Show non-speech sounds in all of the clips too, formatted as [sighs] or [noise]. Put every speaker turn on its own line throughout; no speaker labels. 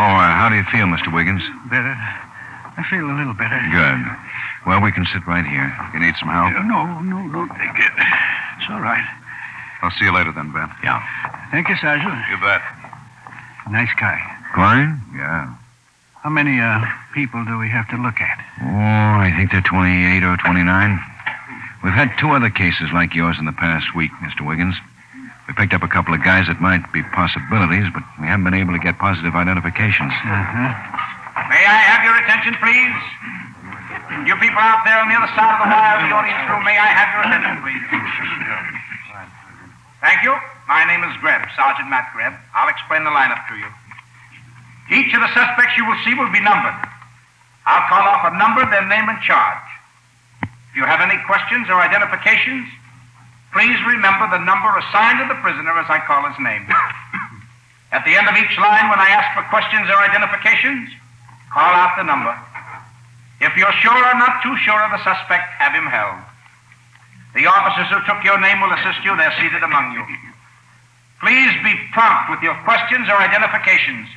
Uh, how do you feel, Mr. Wiggins?
Better. I feel a little better.
Good. Well, we can sit right here.
You need some help?
No, no, no, thank you. It's all right.
I'll see you later then, Ben.
Yeah.
Thank you, Sergeant.
You bet.
Nice guy.
Klein? Yeah.
How many uh, people do we have to look at?
Oh, I think they're 28 or 29. We've had two other cases like yours in the past week, Mr. Wiggins. We picked up a couple of guys that might be possibilities, but we haven't been able to get positive identifications.
Uh-huh.
May I have your attention, please? You people out there on the other side of the wire of the audience room, may I have your attention, please? Thank you. My name is Greb, Sergeant Matt Greb. I'll explain the lineup to you. Each of the suspects you will see will be numbered. I'll call off a number, their name and charge. If you have any questions or identifications, please remember the number assigned to the prisoner as I call his name. [laughs] At the end of each line, when I ask for questions or identifications, call out the number. If you're sure or not too sure of the suspect, have him held. The officers who took your name will assist you. They're seated among you. Please be prompt with your questions or identifications.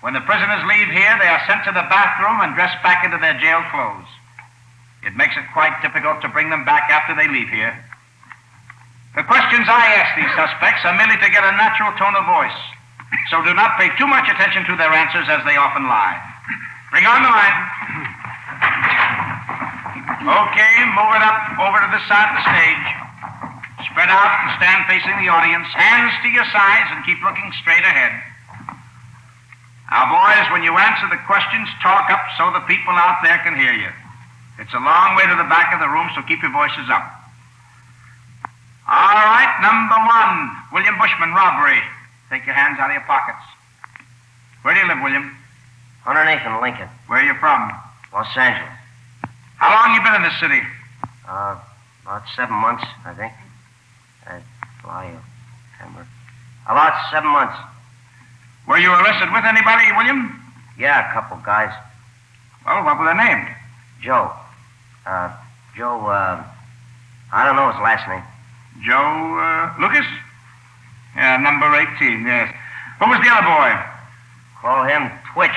When the prisoners leave here, they are sent to the bathroom and dressed back into their jail clothes. It makes it quite difficult to bring them back after they leave here. The questions I ask these suspects are merely to get a natural tone of voice, so do not pay too much attention to their answers as they often lie. Bring on the line. Okay, move it up over to this side of the stage. Spread out and stand facing the audience, hands to your sides, and keep looking straight ahead. Now, boys, when you answer the questions, talk up so the people out there can hear you. It's a long way to the back of the room, so keep your voices up. All right, number one, William Bushman, robbery. Take your hands out of your pockets. Where do you live, William?
Underneath in Lincoln,
Where are you from?
Los Angeles.
How long you been in this city?
Uh, about seven months, I think. Uh, July, September. About seven months.
Were you arrested with anybody, William?
Yeah, a couple guys.
Well, what were their names?
Joe. Uh, Joe, uh, I don't know his last name.
Joe uh, Lucas? Yeah, number 18, yes. Who was the other boy?
Call him Twitch.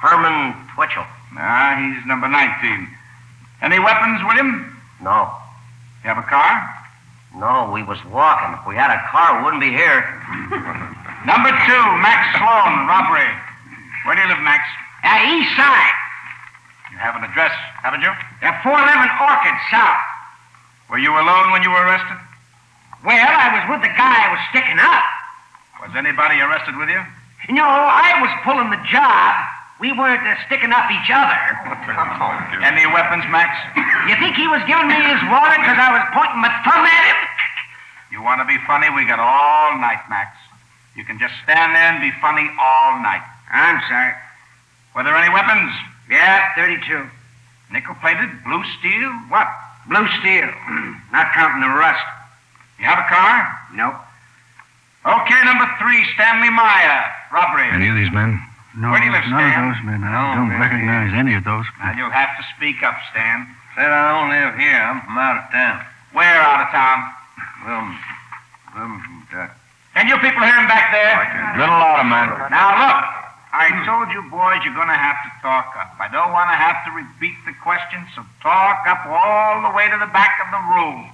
Herman Twitchell.
Ah, he's number 19. Any weapons, with him?
No.
You have a car?
No, we was walking. If we had a car, we wouldn't be here. [laughs]
Number two, Max Sloan, robbery. Where do you live, Max?
Uh, east side.
You have an address, haven't you?
Uh, 411 Orchid South.
Were you alone when you were arrested?
Well, I was with the guy I was sticking up.
Was anybody arrested with you?
No, I was pulling the job. We weren't uh, sticking up each other. [laughs]
Any weapons, Max?
You think he was giving me his water because I was pointing my thumb at him?
You want to be funny? We got all night, Max. You can just stand there and be funny all night.
I'm sorry.
Were there any weapons?
Yeah, 32.
Nickel plated? Blue steel? What?
Blue steel. [clears throat] Not counting the rust.
You have a car?
Nope.
Okay, number three, Stanley Meyer. Robbery.
Any of these men?
No,
Where do you live,
none of those men. I
No,
don't
man.
recognize any of those.
Now, you'll have to speak up, Stan.
Said I don't live here. I'm from out of town.
Where out of town?
Well, I'm from Kentucky.
Can you people hear him back there?
Little louder, man.
Now, look. I told you boys you're going to have to talk up. I don't want to have to repeat the question, so talk up all the way to the back of the room.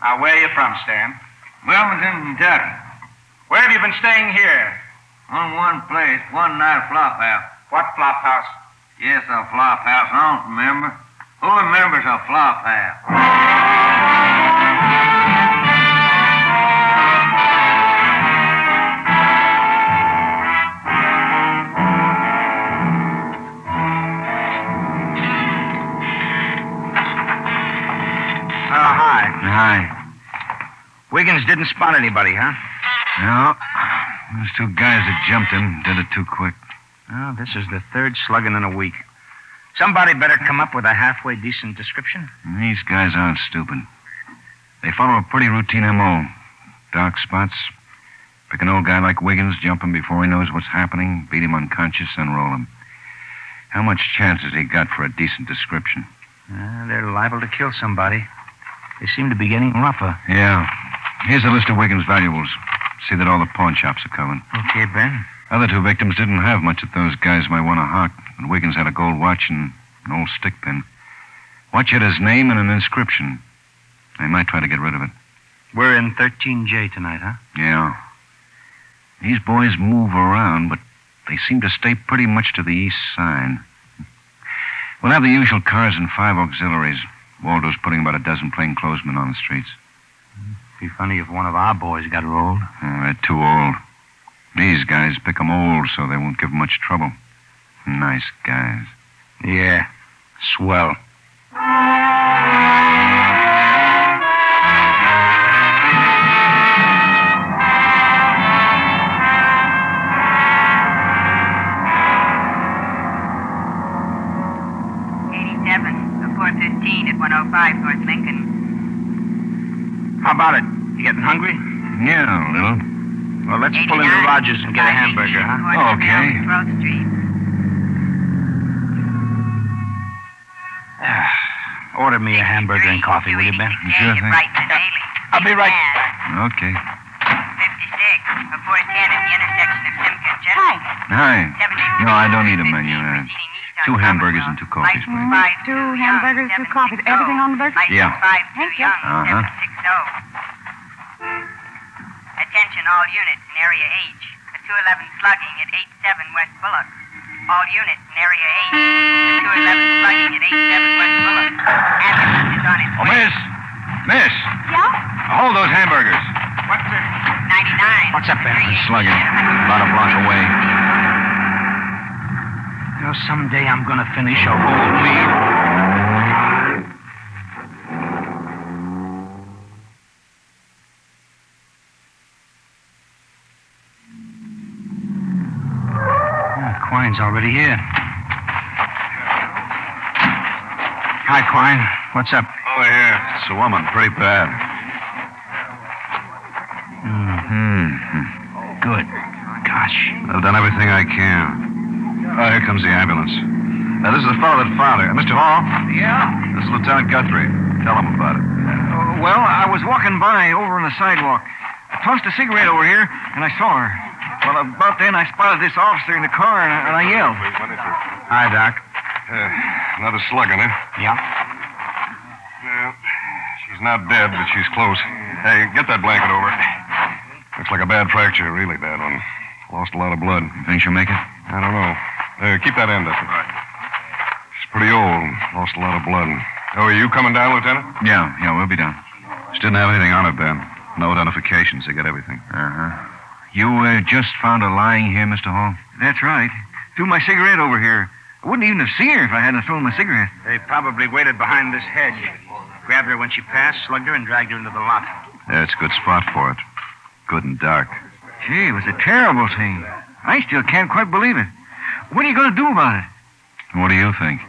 Now, where are you from, Stan?
Wilmington, Kentucky.
Where have you been staying here?
On one place, one night flop house.
What flop house?
Yes, a flop house. I don't remember. Who remembers a flop house?
Wiggins didn't spot anybody, huh?
No. Those two guys that jumped him did it too quick.
Oh, this is the third slugging in a week. Somebody better come up with a halfway decent description.
These guys aren't stupid. They follow a pretty routine MO. Dark spots. Pick an old guy like Wiggins, jump him before he knows what's happening, beat him unconscious, and roll him. How much chance has he got for a decent description?
Uh, they're liable to kill somebody. They seem to be getting rougher.
Yeah. Here's a list of Wiggins' valuables. See that all the pawn shops are covered.
Okay, Ben.
Other two victims didn't have much that those guys might want to hawk, but Wiggins had a gold watch and an old stick pin. Watch had his name and an inscription. They might try to get rid of it.
We're in 13J tonight, huh?
Yeah. These boys move around, but they seem to stay pretty much to the east side. We'll have the usual cars and five auxiliaries. Waldo's putting about a dozen plainclothesmen on the streets.
Be funny if one of our boys got rolled.
Oh, they're too old. These guys pick 'em old so they won't give much trouble. Nice guys.
Yeah. Swell. About it? You getting hungry?
Yeah, a little.
Well, let's pull into Rogers and get a hamburger, huh?
corner
Okay.
Bell and 12th Street. [sighs]
Order me a hamburger and coffee, will you, Ben?
Sure thing.
Right to Daly. [laughs]
I'll be right-
Okay.
Fifty-six, a four ten at the intersection of Simca and
Hi.
Seventy-three,
No, I don't need a menu. Uh, two hamburgers and two coffees, please.
Two
young,
hamburgers, two coffees, everything on the burger?
Yeah.
five, two
Thank you.
Uh-huh.
760. All units in Area H. A 211 slugging at 87 West Bullock. All units in Area H. A 211 slugging at 87 West Bullock. Ambulance is on its
Oh,
way.
miss! Miss!
Yeah?
Hold those hamburgers.
What's the...
99.
What's up, Ben?
Slugging. About a block away.
You know, someday I'm gonna finish a whole meal. Quine's already here. Hi, Quine. What's up?
Over here. It's a woman. Pretty bad.
Hmm.
Good. Gosh.
I've done everything I can. Oh, here comes the ambulance. Now, this is the fellow that found her. Mr. Hall,
Yeah?
this is Lieutenant Guthrie. Tell him about it.
Uh, well, I was walking by over on the sidewalk. I tossed a cigarette over here, and I saw her. Well, about then, I spotted this officer in the car, and I, and I yelled.
Hi, Doc.
Uh, another slugging, huh?
Yeah?
Well, she's not dead, but she's close. Hey, get that blanket over. Looks like a bad fracture, really bad one. Lost a lot of blood.
Think she'll make it?
I don't know. Uh, keep that end up. She's pretty old. Lost a lot of blood. Oh, are you coming down, Lieutenant?
Yeah, yeah, we'll be down.
She didn't have anything on her, Ben. No identifications. They got everything.
Uh-huh. You uh, just found her lying here, Mr. Hall?
That's right. Threw my cigarette over here. I wouldn't even have seen her if I hadn't thrown my cigarette.
They probably waited behind this hedge. Grabbed her when she passed, slugged her, and dragged her into the lot.
It's a good spot for it. Good and dark.
Gee, it was a terrible thing. I still can't quite believe it. What are you going to do about it?
What do you think?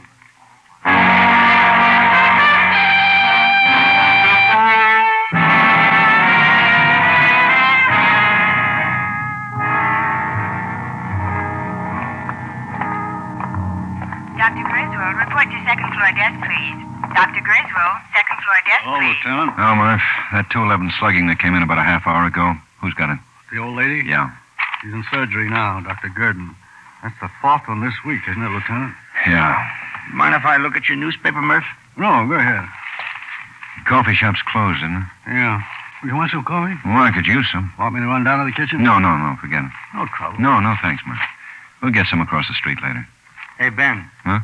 Dr. Griswold, report to second floor desk, please. Dr. Griswold, second floor desk, please.
Lieutenant.
Oh, Murph, that 211 slugging that came in about a half hour ago, who's got it?
The old lady?
Yeah.
She's in surgery now, Dr. Gurdon. That's the fourth one this week, isn't it, Lieutenant?
Yeah.
Mind if I look at your newspaper, Murph?
No, go ahead.
Coffee shop's closed, isn't it?
Yeah. You want some coffee?
Well, I could use some.
Want me to run down to the kitchen?
No, no, no, forget it.
No trouble.
No, no, thanks, Murph. We'll get some across the street later.
Hey, Ben.
Huh?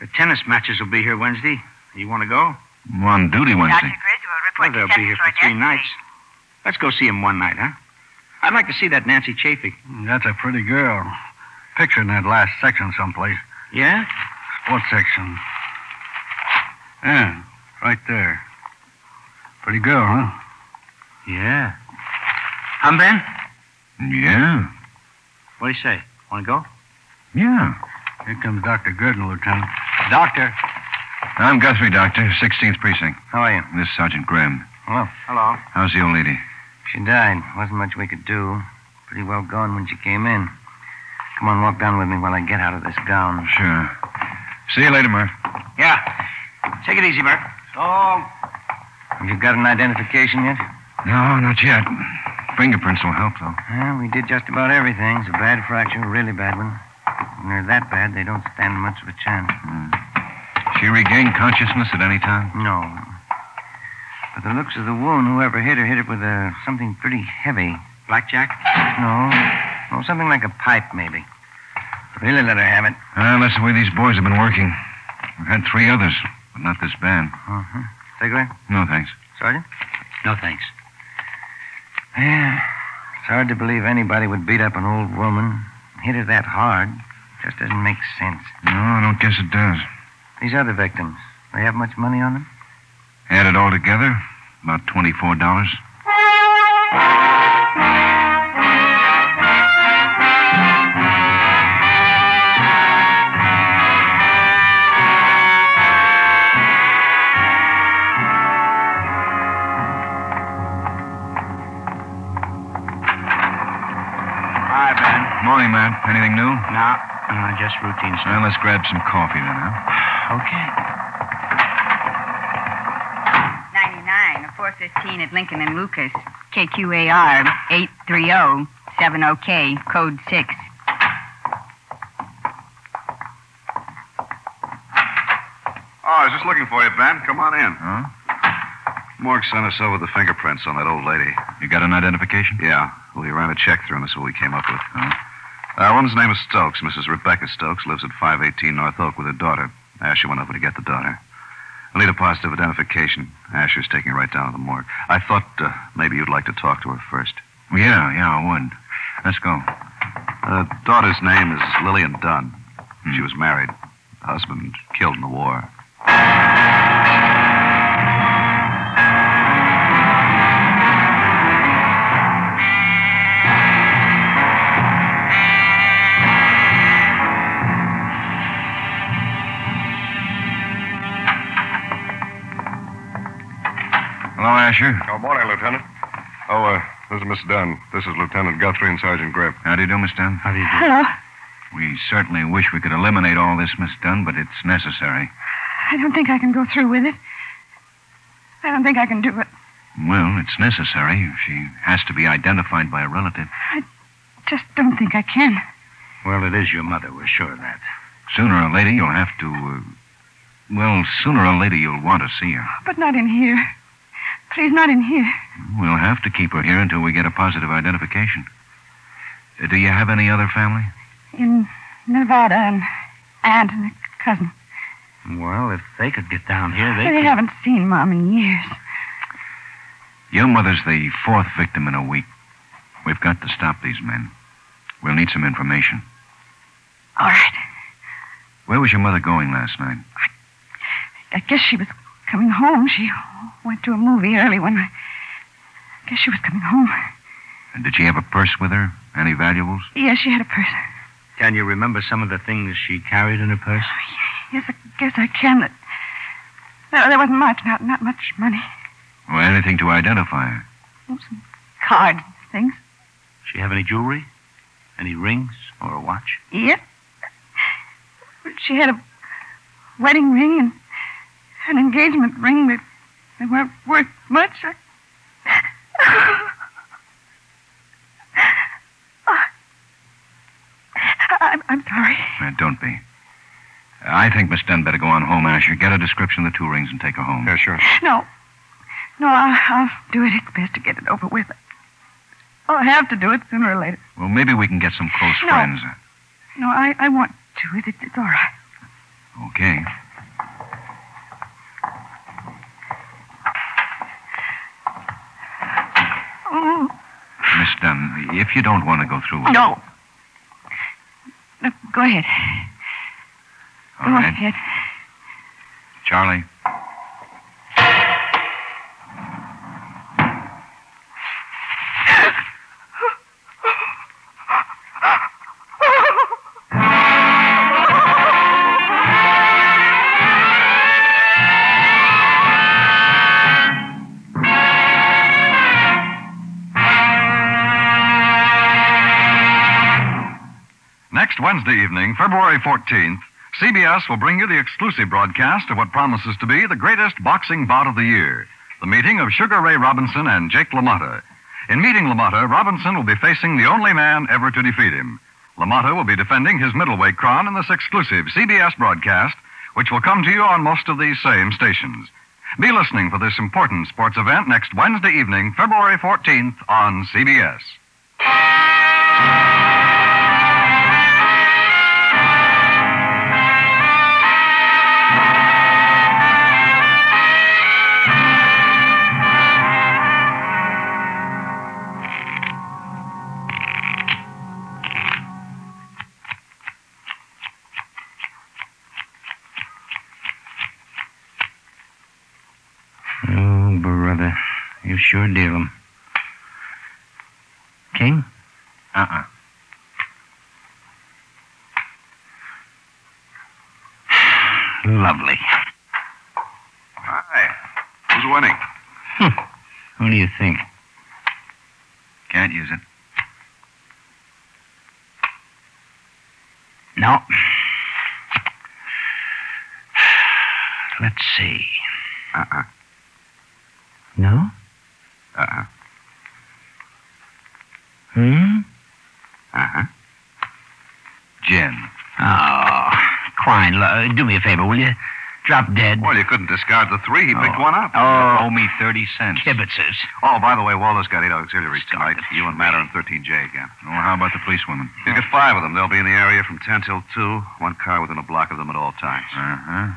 The tennis matches will be here Wednesday. You want to go?
We're on duty Wednesday.
Dr. Griswold,
Well,
report
they'll be here
floor
for three
desk,
nights. Let's go see him one night, huh? I'd like to see that Nancy Chaffee.
Mm, that's a pretty girl. Picture in that last section someplace.
Yeah?
Sports section? Yeah, right there. Pretty girl, huh?
Yeah. I'm Ben?
Yeah.
What do you say? Want to go?
Yeah.
Here comes Dr. Gurdon, Lieutenant. Doctor.
I'm Guthrie, Doctor, 16th Precinct.
How are you?
This is Sergeant Graham.
Hello.
Hello.
How's the old lady?
She died. Wasn't much we could do. Pretty well gone when she came in. Come on, walk down with me while I get out of this gown.
Sure. See you later, Murph.
Yeah. Take it easy, Bert.
So long.
Have you got an identification yet?
No, not yet. Fingerprints will help, though.
Well, we did just about everything. It's a bad fracture, a really bad one. When they're that bad, they don't stand much of a chance.
She regained consciousness at any time?
No. But the looks of the wound, whoever hit her hit it with uh, something pretty heavy.
Blackjack?
No. No, something like a pipe, maybe. Really let her have it.
Ah, that's the way these boys have been working. We've had three others, but not this bad.
Uh-huh. Cigarette?
No, thanks.
Sergeant?
No, thanks.
Yeah. It's hard to believe anybody would beat up an old woman, hit her that hard. Just doesn't make sense.
No, I don't guess it does.
These other victims, they have much money on them?
Add it all together, about $24.
Hi, Ben.
Morning, Matt. Anything new?
No, uh, just routine stuff.
Well, let's grab some coffee then, huh?
Okay.
99, a 415 at Lincoln and Lucas. KQAR 83070K, code 6.
Oh, I was just looking for you, Ben. Come on in.
Huh?
Morg sent us over the fingerprints on that old lady.
You got an identification?
Yeah. We ran a check through, and this is what we came up with.
Huh?
Uh, woman's name is Stokes. Mrs. Rebecca Stokes lives at 518 North Oak with her daughter. Asher went over to get the daughter. I need a positive identification. Asher's taking her right down to the morgue. I thought uh, maybe you'd like to talk to her first.
Yeah, yeah, I would. Let's go.
Uh, daughter's name is Lillian Dunn. She was married. Husband killed in the war.
Asher.
Oh, morning, Lieutenant. Oh, uh, this is Miss Dunn. This is Lieutenant Guthrie and Sergeant Greb.
How do you do, Miss Dunn?
How do you do?
Hello.
We certainly wish we could eliminate all this, Miss Dunn, but it's necessary.
I don't think I can go through with it. I don't think I can do it.
Well, it's necessary. She has to be identified by a relative.
I just don't think I can.
Well, it is your mother. We're sure of that.
Sooner or later, you'll have to. Uh, well, sooner or later, you'll want to see her.
But not in here. Please, not in here.
We'll have to keep her here until we get a positive identification. Uh, do you have any other family?
In Nevada, an aunt and a cousin.
Well, if they could get down here, they
They
could.
haven't seen Mom in years.
Your mother's the fourth victim in a week. We've got to stop these men. We'll need some information.
All right.
Where was your mother going last night?
I guess she was coming home. She went to a movie early one night. I guess she was coming home.
And did she have a purse with her? Any valuables?
Yes, she had a purse.
Can you remember some of the things she carried in her purse?
Oh, yes, I guess I can. No, there wasn't much. Not not much money.
Or anything to identify her?
Oh, some cards, and things.
She have any jewelry? Any rings or a watch?
Yep. She had a wedding ring and an engagement ring that they weren't worth much. I... I'm, I'm sorry.
Uh, don't be. I think Miss Dunn better go on home, Asher. Get a description of the two rings and take her home.
Yeah, sure.
No. No, I'll, I'll do it. It's best to get it over with. I'll have to do it sooner or later.
Well, maybe we can get some close
No.
friends.
No, I, I want to. It, it's all right.
Okay.
Oh,
Miss Dunn, if you don't want to go through with it.
no. No, go ahead.
All
go
right.
ahead.
Charlie.
Wednesday evening, February 14th, CBS will bring you the exclusive broadcast of what promises to be the greatest boxing bout of the year the meeting of Sugar Ray Robinson and Jake LaMotta. In meeting LaMotta, Robinson will be facing the only man ever to defeat him. LaMotta will be defending his middleweight crown in this exclusive CBS broadcast, which will come to you on most of these same stations. Be listening for this important sports event next Wednesday evening, February 14th on CBS.
Sure deal 'em. Um, King?
Uh-uh.
Lovely.
Hi. Who's winning? Hmm.
Who do you think?
Can't use it.
No. Let's see.
Uh-uh.
No?
Uh-uh.
Hmm?
Uh-huh.
Gin.
Oh, Klein, lo- do me a favor, will you? Drop dead.
Well, you couldn't discard the three. He picked one up.
Oh, owe me 30 cents.
Kibitzers.
Oh, by the way, Waldo's got eight auxiliaries tonight. You and Matt are in 13J again.
Well, how about the policewomen?
He's got five of them. They'll be in the area from 10 till 2. One car within a block of them at all times.
Uh-huh.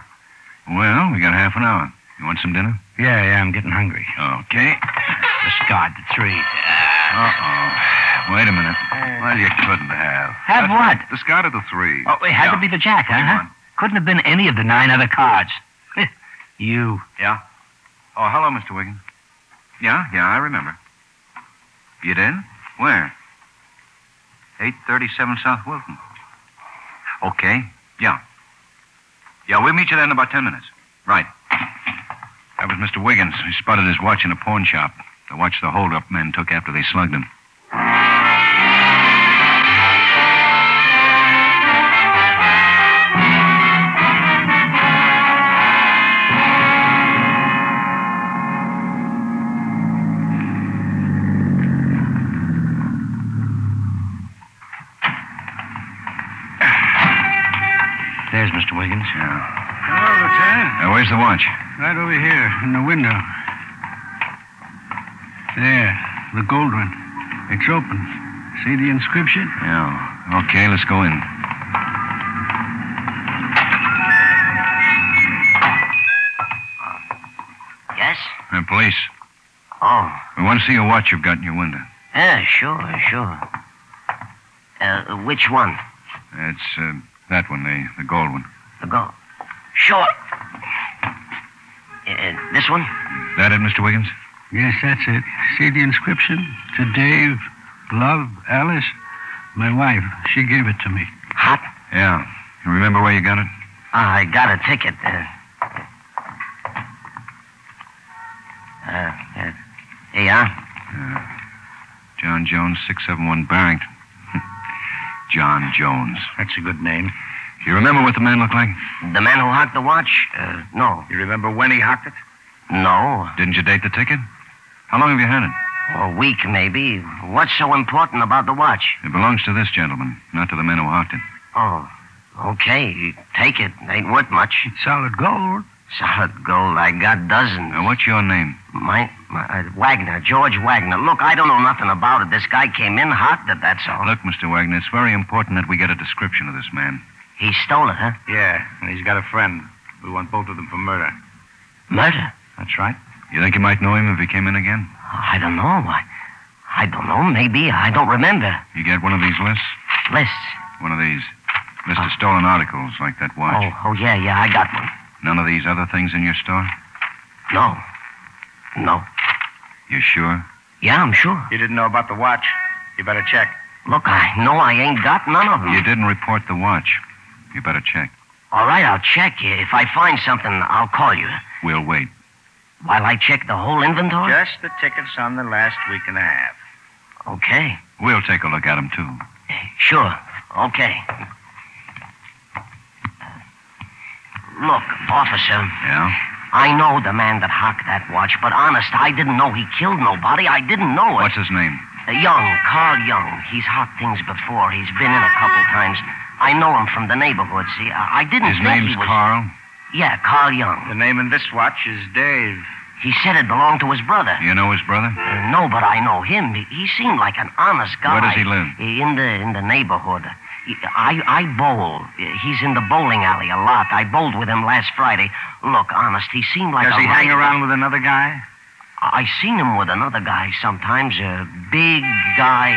Well, we got half an hour. You want some dinner?
Yeah, yeah, I'm getting hungry.
Okay.
Discard the three.
Uh-oh. Wait a minute.
Uh, well, you couldn't have.
Have what?
Discarded the three.
Oh, it had to be the jack,
huh-huh.
Couldn't have been any of the nine other cards. [laughs] you.
Yeah? Oh, hello, Mr. Wiggins. Yeah, yeah, I remember. You did? Where? 837 South Wilton. Okay. Yeah. Yeah, we'll meet you there in about ten minutes. Right. That was Mr. Wiggins. He spotted his watch in a pawn shop. The watch the holdup men took after they slugged him.
There's Mr. Wiggins.
Yeah.
Hello, Lieutenant.
Now, where's the watch?
Right over here in the window. There, the gold one. It's open. See the inscription?
Yeah. Okay, let's go in.
Yes?
Uh, police,
Oh,
we want to see a watch you've got in your window.
yeah, sure, sure. Uh, which one?
It's uh, that one, the, the gold one.
The gold. Sure. Uh, this one?
That it, Mr. Wiggins?
Yes, that's it. See the inscription? To Dave, love, Alice. My wife, she gave it to me.
Hot?
Yeah. You remember where you got it?
I got a ticket. Uh, uh, uh, here you are.
John Jones, 671 Barrington. [laughs] John Jones.
That's a good name.
You remember what the man looked like?
The man who hocked the watch? Uh, no.
You remember when he hocked it?
No.
Didn't you date the ticket? How long have you had it?
A week, maybe. What's so important about the watch?
It belongs to this gentleman, not to the men who hocked it.
Oh, okay. Take it. Ain't worth much.
Solid gold.
Solid gold. I got dozens.
Now, what's your name?
My, my uh, Wagner, George Wagner. Look, I don't know nothing about it. This guy came in, hocked it, that's all.
Look, Mr. Wagner, it's very important that we get a description of this man.
He stole it, huh?
Yeah, and he's got a friend. We want both of them for murder.
Murder?
That's right.
You think you might know him if he came in again?
I don't know. I, I don't know. Maybe. I don't remember.
You get one of these lists?
Lists.
One of these. List of stolen articles, like that watch.
Oh, oh, yeah, yeah, I got one.
None of these other things in your store?
No. No.
You sure?
Yeah, I'm sure.
You didn't know about the watch. You better check.
Look, I know I ain't got none of them.
You didn't report the watch. You better check.
All right, I'll check. If I find something, I'll call you.
We'll wait.
While I check the whole inventory?
Just the tickets on the last week and a half.
Okay.
We'll take a look at them, too.
Sure. Okay. Look, officer,
Yeah?
I know the man that hocked that watch, but honest, I didn't know he killed nobody. I didn't know it.
What's his name?
Uh, Young, Carl Young. He's hocked things before. He's been in a couple times. I know him from the neighborhood. See, I, I didn't know.
His
think
name's
he was.
Carl?
Yeah, Carl Young.
The name of this watch is Dave.
He said it belonged to his brother.
You know his brother?
Uh, no, but I know him. He, he seemed like an honest guy.
Where does he live?
In the in the neighborhood. I I bowl. He's in the bowling alley a lot. I bowled with him last Friday. Look, honest, he seemed like
Does
a
he hang around with another guy?
I seen him with another guy sometimes. A big guy.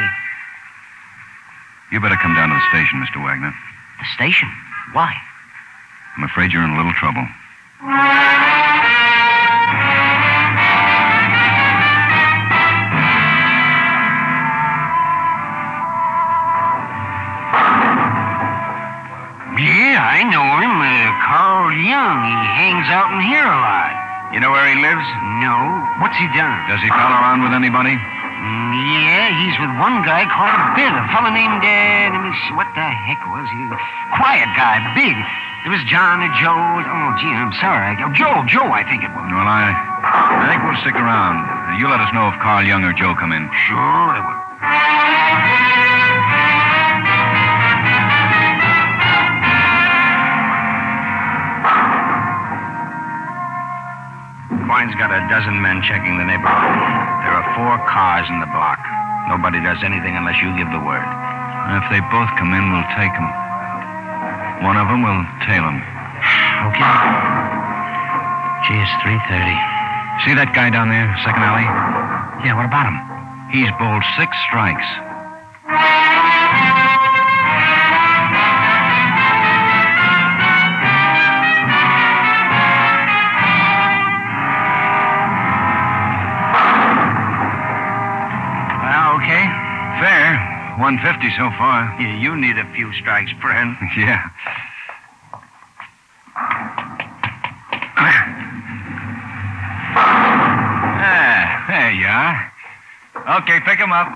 You better come down to the station, Mr. Wagner.
The station. Why?
I'm afraid you're in a little trouble.
Yeah, I know him. Uh, Carl Young. He hangs out in here a lot.
You know where he lives?
No. What's he done?
Does he pal around with anybody?
Mm, yeah, he's with one guy quite a bit. A fella named, uh, let me see, what the heck was he? Quiet guy, big. There was John or Joe. Oh, gee, I'm sorry. Oh, Joe, Joe, I think it was.
Well, I, I think we'll stick around. You let us know if Carl Young or Joe come in.
Sure, I will.
Quine's got a dozen men checking the neighborhood. There are four cars in the block. Nobody does anything unless you give the word.
If they both come in, we'll take them. One of them will tail him.
Okay. Gee, it's 3.30.
See that guy down there, second alley?
Yeah, what about him?
He's bowled six strikes.
Well, okay.
Fair. 150 so far.
Yeah, you need a few strikes, friend. [laughs]
yeah. Ah, there you are. Okay, pick him up.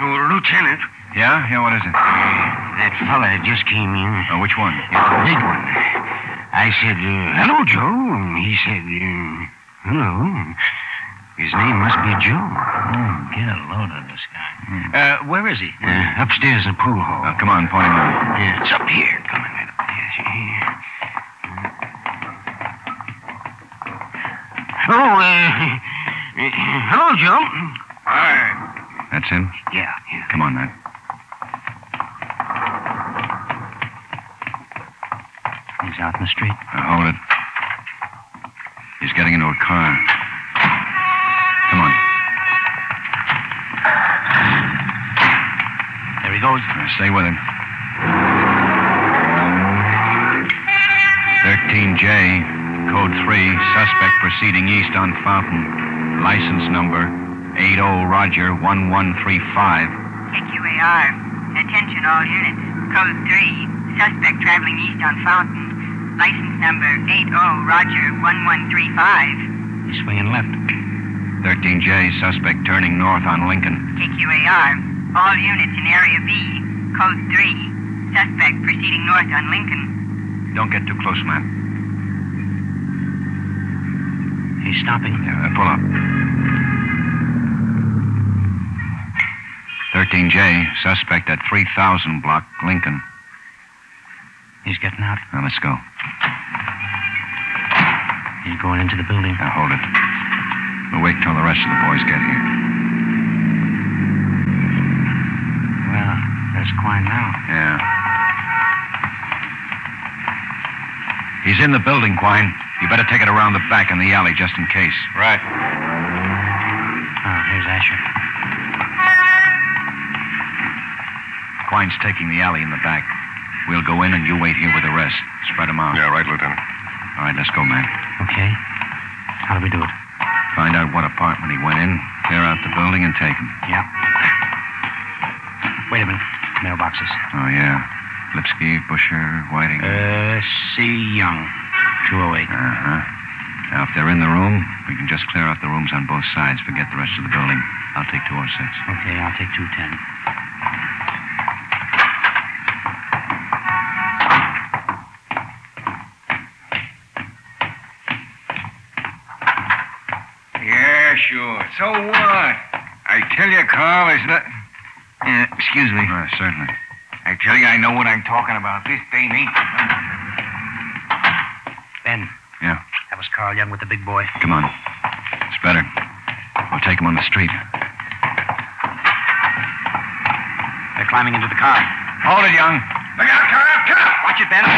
Oh, Lieutenant,
Yeah? Yeah, what is it?
that fella just came in.
Oh, which one?
The big one. I said, uh, hello, Joe. And he said, uh, hello. His name must be Joe. Oh, get a load of this guy.
Uh, where is he?
Uh, upstairs in the pool hall.
Oh, come on, point him out.
Yeah, it's up here. Coming right up here. See? Hello, uh, [laughs] Joe.
That's him?
Yeah, yeah.
Come on, Matt.
He's out in the street.
Now, hold it. He's getting into a car. Come on.
There he goes.
Now, stay with him. 13J, code 3, suspect proceeding east on Fountain. License number 80 Roger 1135.
KQAR. Attention all units. Code 3. Suspect traveling east on Fountain. License number 80 Roger 1135.
He's swinging left.
13J, suspect turning north on Lincoln.
KQAR. All units in Area B. Code 3. Suspect proceeding north on Lincoln.
Don't get too close, Matt.
He's stopping.
Yeah, uh, pull up. 13J, suspect at 3000 block, Lincoln.
He's getting out.
Now, let's go.
He's going into the building.
Now, hold it. We'll wait till the rest of the boys get here.
Well, there's Quine now.
Yeah. He's in the building, Quine. You better take it around the back in the alley just in case.
Right.
Oh, here's Asher.
Quine's taking the alley in the back. We'll go in and you wait here with the rest. Spread 'em out.
Yeah, right, Lieutenant.
All right, let's go, man.
Okay. How do we do it?
Find out what apartment he went in, clear out the building, and take him.
Yeah. Wait a minute. Mailboxes.
Oh, yeah. Lipsky, Busher, Whiting.
Uh, C. Young. 208.
Uh-huh. Now, if they're in the room, we can just clear out the rooms on both sides. Forget the rest of the building. I'll take 206.
Okay, I'll take 210.
So what? I tell you, Carl, it's not. Uh, excuse me.
Uh, certainly.
I tell you, I know what I'm talking about. This thing ain't.
Ben.
Yeah.
That was Carl Young with the big boy.
Come on. It's better. We'll take him on the street.
They're climbing into the car.
Hold it, Young.
Look out, Carl! Carl!
Watch it, Ben.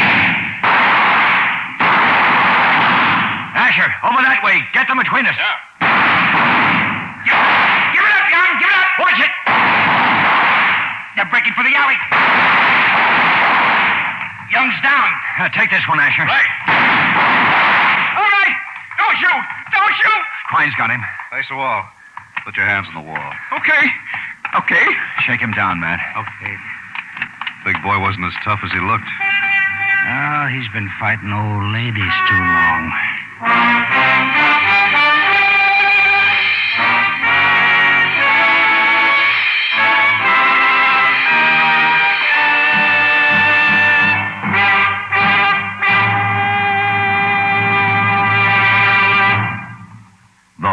Asher, over that way. Get them between us.
Give it up, Young. Give it up.
Watch it. They're breaking for the alley. Young's down. Uh, take this one, Asher.
Right.
All right. Don't shoot. Don't shoot. Quine's got him.
Face the wall. Put your hands on the wall.
Okay. Okay. Shake him down, Matt.
Okay.
Big boy wasn't as tough as he looked.
Oh, he's been fighting old ladies too long.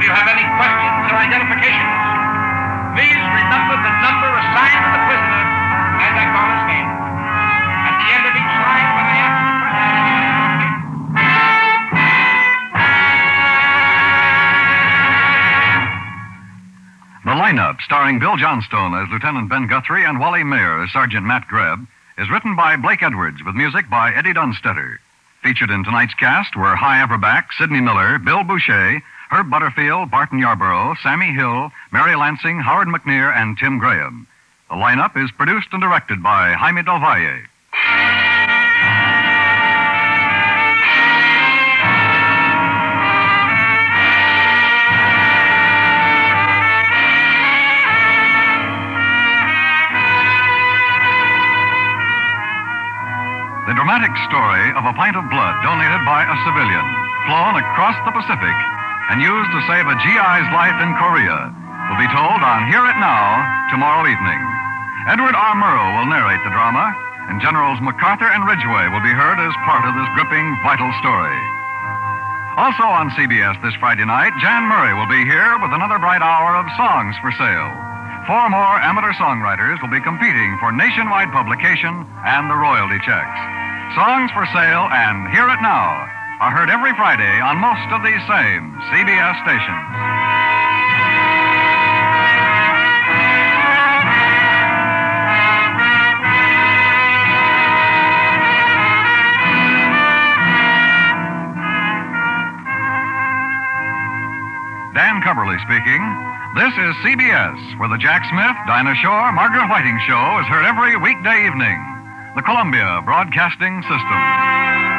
If you have any questions or identifications, please remember the number assigned to the prisoner I call his name. At the end of each line, when I ask The
lineup, starring Bill Johnstone as Lieutenant Ben Guthrie and Wally Maher as Sergeant Matt Greb, is written by Blake Edwards with music by Eddie Dunstedter. Featured in tonight's cast were Hy Averback, Sidney Miller, Bill Bouchey, Herb Butterfield, Barton Yarborough, Sammy Hill, Mary Lansing, Howard McNear, and Tim Graham. The lineup is produced and directed by Jaime Del Valle. The dramatic story of a pint of blood donated by a civilian, flown across the Pacific and used to save a GI's life in Korea, will be told on Hear It Now tomorrow evening. Edward R. Murrow will narrate the drama, and Generals MacArthur and Ridgway will be heard as part of this gripping, vital story. Also on CBS this Friday night, Jan Murray will be here with another bright hour of songs for sale. Four more amateur songwriters will be competing for nationwide publication and the royalty checks. Songs for Sale and Hear It Now are heard every Friday on most of these same CBS stations. Dan Cubberly speaking. This is CBS, where the Jack Smith, Dinah Shore, Margaret Whiting show is heard every weekday evening. The Columbia Broadcasting System.